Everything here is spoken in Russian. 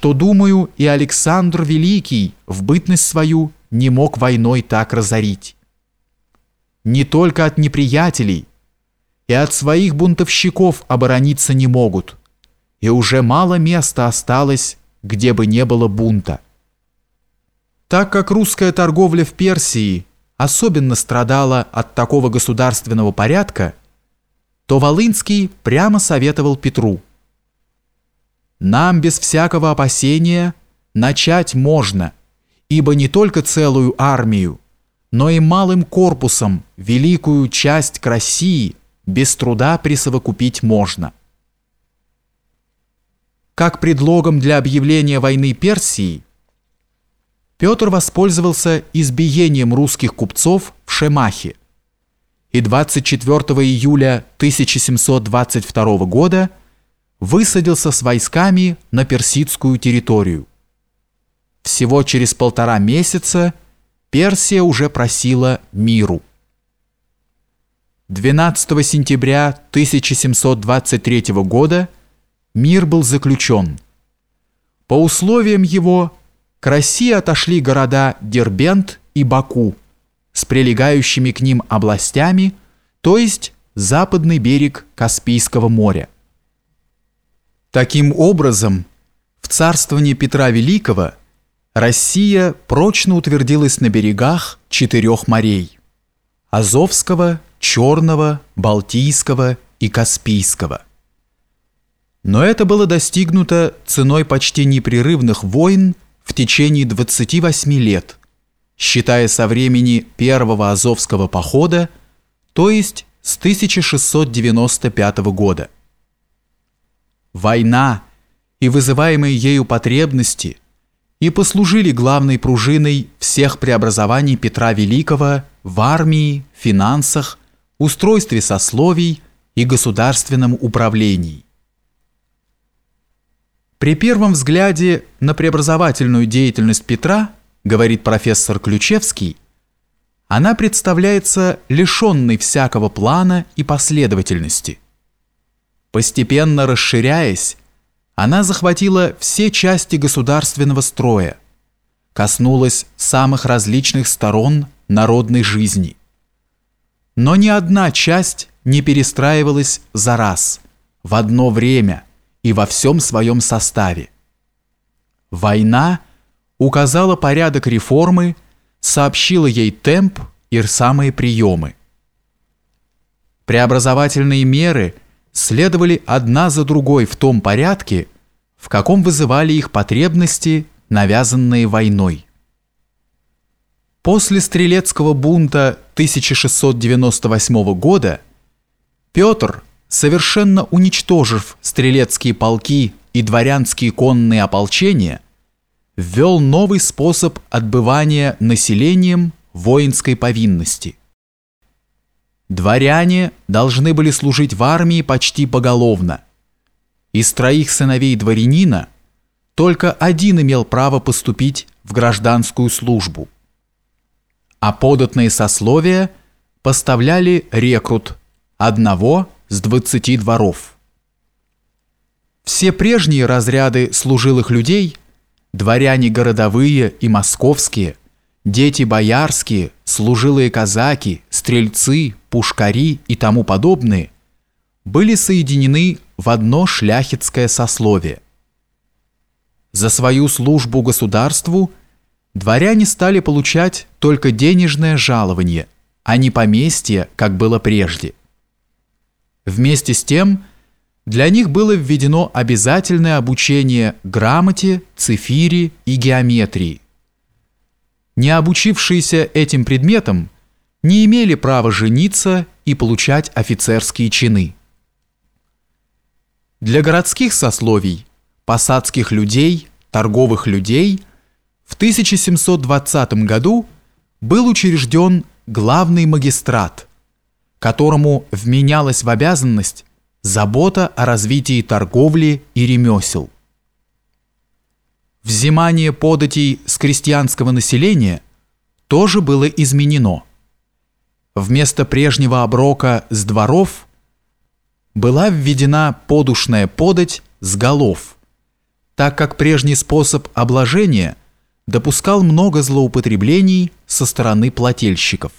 что, думаю, и Александр Великий в бытность свою не мог войной так разорить. Не только от неприятелей, и от своих бунтовщиков оборониться не могут, и уже мало места осталось, где бы не было бунта. Так как русская торговля в Персии особенно страдала от такого государственного порядка, то Волынский прямо советовал Петру. «Нам без всякого опасения начать можно, ибо не только целую армию, но и малым корпусом великую часть к России без труда присовокупить можно». Как предлогом для объявления войны Персии Петр воспользовался избиением русских купцов в Шемахе, и 24 июля 1722 года высадился с войсками на персидскую территорию. Всего через полтора месяца Персия уже просила миру. 12 сентября 1723 года мир был заключен. По условиям его к России отошли города Дербент и Баку – с прилегающими к ним областями, то есть западный берег Каспийского моря. Таким образом, в царствовании Петра Великого Россия прочно утвердилась на берегах четырех морей – Азовского, Черного, Балтийского и Каспийского. Но это было достигнуто ценой почти непрерывных войн в течение 28 лет – считая со времени первого Азовского похода, то есть с 1695 года. Война и вызываемые ею потребности и послужили главной пружиной всех преобразований Петра Великого в армии, финансах, устройстве сословий и государственном управлении. При первом взгляде на преобразовательную деятельность Петра – говорит профессор Ключевский, она представляется лишенной всякого плана и последовательности. Постепенно расширяясь, она захватила все части государственного строя, коснулась самых различных сторон народной жизни. Но ни одна часть не перестраивалась за раз, в одно время и во всем своем составе. Война – указала порядок реформы, сообщила ей темп и самые приемы. Преобразовательные меры следовали одна за другой в том порядке, в каком вызывали их потребности, навязанные войной. После стрелецкого бунта 1698 года Петр, совершенно уничтожив стрелецкие полки и дворянские конные ополчения, ввел новый способ отбывания населением воинской повинности. Дворяне должны были служить в армии почти поголовно. Из троих сыновей дворянина только один имел право поступить в гражданскую службу. А податные сословия поставляли рекрут одного с двадцати дворов. Все прежние разряды служилых людей дворяне городовые и московские, дети боярские, служилые казаки, стрельцы, пушкари и тому подобные, были соединены в одно шляхетское сословие. За свою службу государству дворяне стали получать только денежное жалование, а не поместье, как было прежде. Вместе с тем – для них было введено обязательное обучение грамоте, цифире и геометрии. Не обучившиеся этим предметам не имели права жениться и получать офицерские чины. Для городских сословий, посадских людей, торговых людей в 1720 году был учрежден главный магистрат, которому вменялась в обязанность забота о развитии торговли и ремесел. Взимание податей с крестьянского населения тоже было изменено. Вместо прежнего оброка с дворов была введена подушная подать с голов, так как прежний способ обложения допускал много злоупотреблений со стороны плательщиков.